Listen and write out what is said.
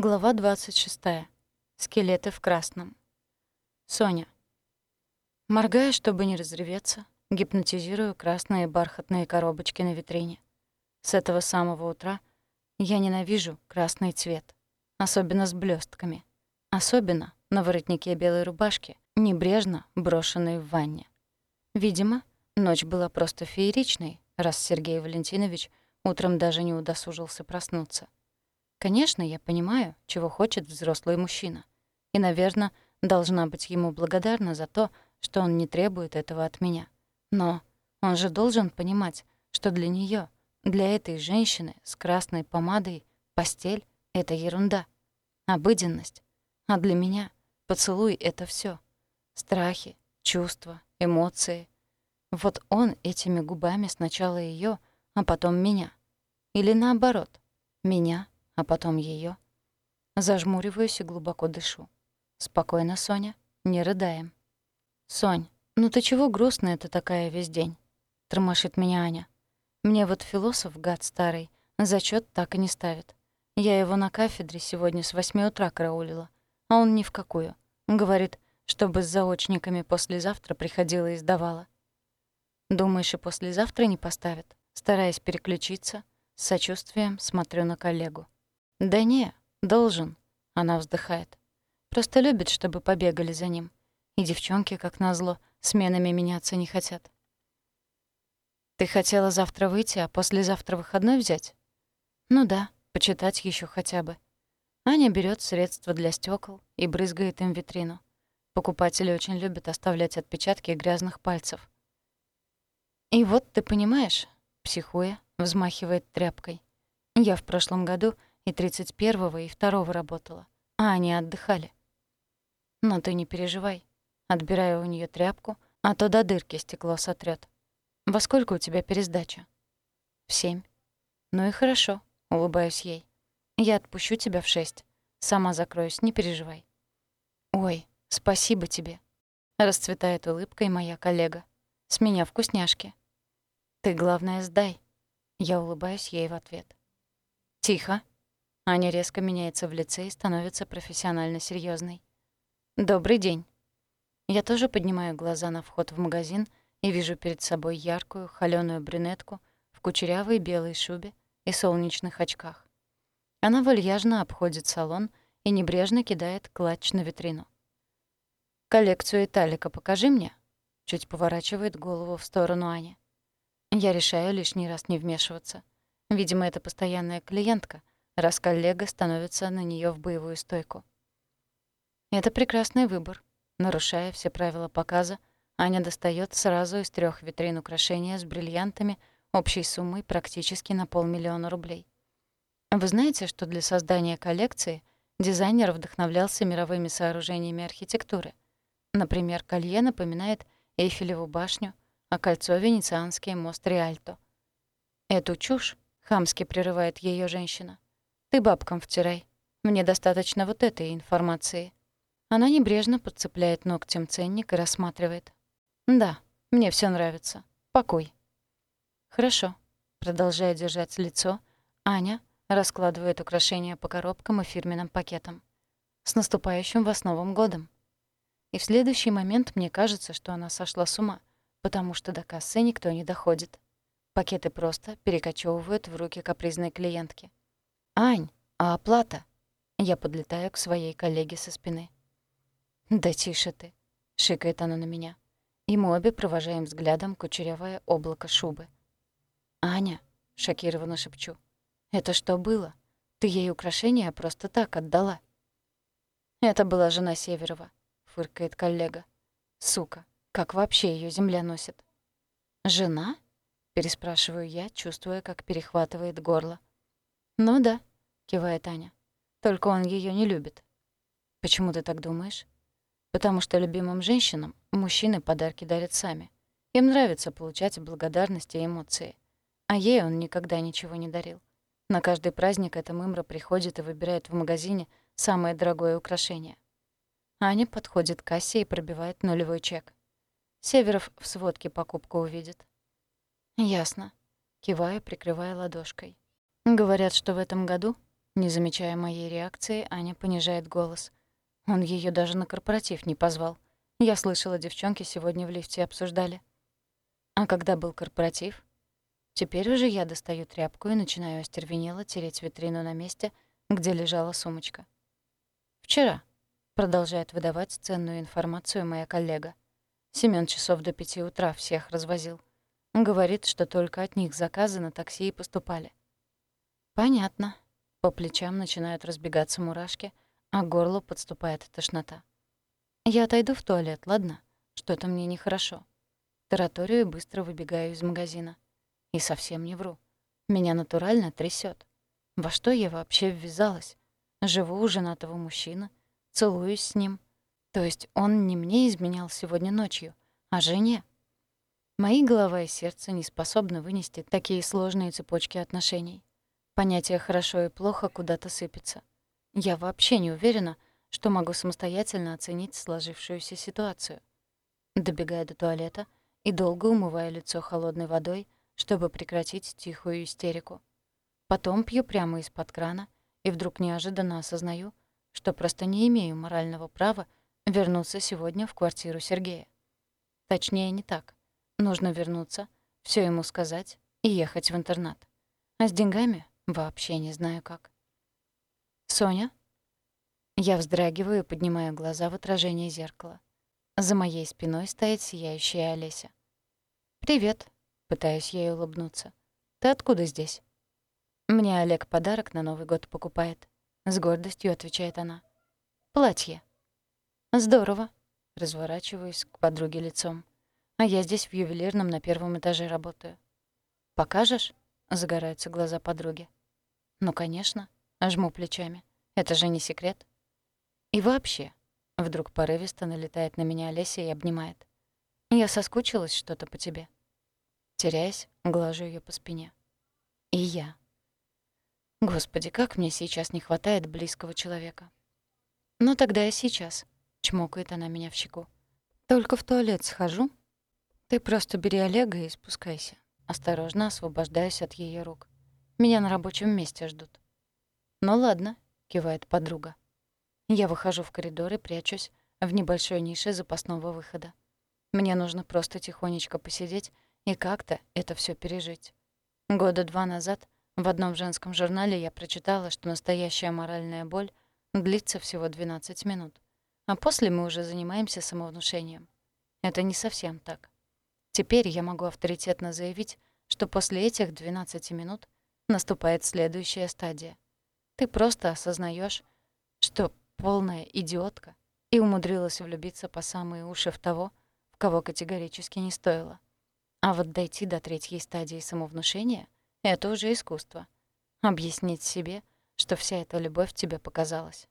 Глава 26. Скелеты в красном. Соня. Моргая, чтобы не разреветься, гипнотизирую красные бархатные коробочки на витрине. С этого самого утра я ненавижу красный цвет, особенно с блестками, особенно на воротнике белой рубашки, небрежно брошенной в ванне. Видимо, ночь была просто фееричной, раз Сергей Валентинович утром даже не удосужился проснуться. Конечно, я понимаю, чего хочет взрослый мужчина. И, наверное, должна быть ему благодарна за то, что он не требует этого от меня. Но он же должен понимать, что для неё, для этой женщины с красной помадой постель — это ерунда, обыденность. А для меня поцелуй — это всё. Страхи, чувства, эмоции. Вот он этими губами сначала её, а потом меня. Или наоборот, меня — а потом ее. Зажмуриваюсь и глубоко дышу. «Спокойно, Соня, не рыдаем». «Сонь, ну ты чего грустная ты такая весь день?» — тормошит меня Аня. «Мне вот философ, гад старый, зачет так и не ставит. Я его на кафедре сегодня с восьми утра караулила, а он ни в какую. Говорит, чтобы с заочниками послезавтра приходила и сдавала. Думаешь, и послезавтра не поставят?» Стараясь переключиться, с сочувствием смотрю на коллегу. «Да не, должен», — она вздыхает. «Просто любит, чтобы побегали за ним. И девчонки, как назло, сменами меняться не хотят». «Ты хотела завтра выйти, а послезавтра выходной взять?» «Ну да, почитать еще хотя бы». Аня берет средства для стекол и брызгает им витрину. Покупатели очень любят оставлять отпечатки грязных пальцев. «И вот ты понимаешь», — психуя, взмахивает тряпкой. «Я в прошлом году и 31-го, и 2 работала, а они отдыхали. Но ты не переживай. Отбираю у нее тряпку, а то до дырки стекло сотрет. Во сколько у тебя пересдача? В семь. Ну и хорошо, улыбаюсь ей. Я отпущу тебя в шесть. Сама закроюсь, не переживай. Ой, спасибо тебе. Расцветает улыбкой моя коллега. С меня вкусняшки. Ты, главное, сдай. Я улыбаюсь ей в ответ. Тихо. Аня резко меняется в лице и становится профессионально серьезной. «Добрый день». Я тоже поднимаю глаза на вход в магазин и вижу перед собой яркую, холёную брюнетку в кучерявой белой шубе и солнечных очках. Она вальяжно обходит салон и небрежно кидает клатч на витрину. «Коллекцию Италика покажи мне», — чуть поворачивает голову в сторону Ани. Я решаю лишний раз не вмешиваться. Видимо, это постоянная клиентка — раз коллега становится на нее в боевую стойку. Это прекрасный выбор. Нарушая все правила показа, Аня достает сразу из трех витрин украшения с бриллиантами общей суммой практически на полмиллиона рублей. Вы знаете, что для создания коллекции дизайнер вдохновлялся мировыми сооружениями архитектуры? Например, колье напоминает Эйфелеву башню, а кольцо — венецианский мост Риальто. Эту чушь хамски прерывает ее женщина. Ты бабкам втирай. Мне достаточно вот этой информации. Она небрежно подцепляет ногтем ценник и рассматривает. Да, мне все нравится. Покой. Хорошо. Продолжая держать лицо, Аня раскладывает украшения по коробкам и фирменным пакетам. С наступающим вас Новым годом. И в следующий момент мне кажется, что она сошла с ума, потому что до кассы никто не доходит. Пакеты просто перекочевывают в руки капризной клиентки. «Ань, а оплата?» Я подлетаю к своей коллеге со спины. «Да тише ты», — шикает она на меня. И мы обе провожаем взглядом кучерявое облако шубы. «Аня», — шокированно шепчу, — «это что было? Ты ей украшение просто так отдала?» «Это была жена Северова», — фыркает коллега. «Сука, как вообще ее земля носит?» «Жена?» — переспрашиваю я, чувствуя, как перехватывает горло. «Ну да», — кивает Аня. «Только он ее не любит». «Почему ты так думаешь?» «Потому что любимым женщинам мужчины подарки дарят сами. Им нравится получать благодарность и эмоции. А ей он никогда ничего не дарил. На каждый праздник эта мымра приходит и выбирает в магазине самое дорогое украшение. Аня подходит к кассе и пробивает нулевой чек. Северов в сводке покупку увидит. «Ясно», — кивая, прикрывая ладошкой. Говорят, что в этом году Не замечая моей реакции, Аня понижает голос. Он ее даже на корпоратив не позвал. Я слышала, девчонки сегодня в лифте обсуждали. А когда был корпоратив? Теперь уже я достаю тряпку и начинаю остервенело тереть витрину на месте, где лежала сумочка. «Вчера», — продолжает выдавать ценную информацию моя коллега. Семён часов до пяти утра всех развозил. Говорит, что только от них заказы на такси и поступали. «Понятно». По плечам начинают разбегаться мурашки, а к горлу подступает тошнота. «Я отойду в туалет, ладно? Что-то мне нехорошо». Тараторию и быстро выбегаю из магазина. И совсем не вру. Меня натурально трясет. Во что я вообще ввязалась? Живу у женатого мужчины, целуюсь с ним. То есть он не мне изменял сегодня ночью, а жене. Мои голова и сердце не способны вынести такие сложные цепочки отношений. Понятие «хорошо» и «плохо» куда-то сыпется. Я вообще не уверена, что могу самостоятельно оценить сложившуюся ситуацию. Добегая до туалета и долго умывая лицо холодной водой, чтобы прекратить тихую истерику. Потом пью прямо из-под крана и вдруг неожиданно осознаю, что просто не имею морального права вернуться сегодня в квартиру Сергея. Точнее, не так. Нужно вернуться, все ему сказать и ехать в интернат. А с деньгами вообще не знаю как. «Соня?» Я вздрагиваю и поднимаю глаза в отражение зеркала. За моей спиной стоит сияющая Олеся. «Привет», — пытаюсь ей улыбнуться. «Ты откуда здесь?» «Мне Олег подарок на Новый год покупает», — с гордостью отвечает она. «Платье». «Здорово», — разворачиваюсь к подруге лицом. «А я здесь в ювелирном на первом этаже работаю». «Покажешь?» — загораются глаза подруги. «Ну, конечно», — жму плечами. «Это же не секрет». «И вообще», — вдруг порывисто налетает на меня Олеся и обнимает. «Я соскучилась что-то по тебе». Теряясь, глажу ее по спине. И я. Господи, как мне сейчас не хватает близкого человека. Ну тогда и сейчас. Чмокает она меня в щеку. Только в туалет схожу. Ты просто бери Олега и спускайся. Осторожно освобождаюсь от ее рук. Меня на рабочем месте ждут. Ну ладно, кивает подруга. Я выхожу в коридор и прячусь в небольшой нише запасного выхода. Мне нужно просто тихонечко посидеть и как-то это все пережить. Года два назад в одном женском журнале я прочитала, что настоящая моральная боль длится всего 12 минут, а после мы уже занимаемся самовнушением. Это не совсем так. Теперь я могу авторитетно заявить, что после этих 12 минут наступает следующая стадия. Ты просто осознаешь, что полная идиотка и умудрилась влюбиться по самые уши в того, в кого категорически не стоило. А вот дойти до третьей стадии самовнушения — это уже искусство. Объяснить себе, что вся эта любовь тебе показалась.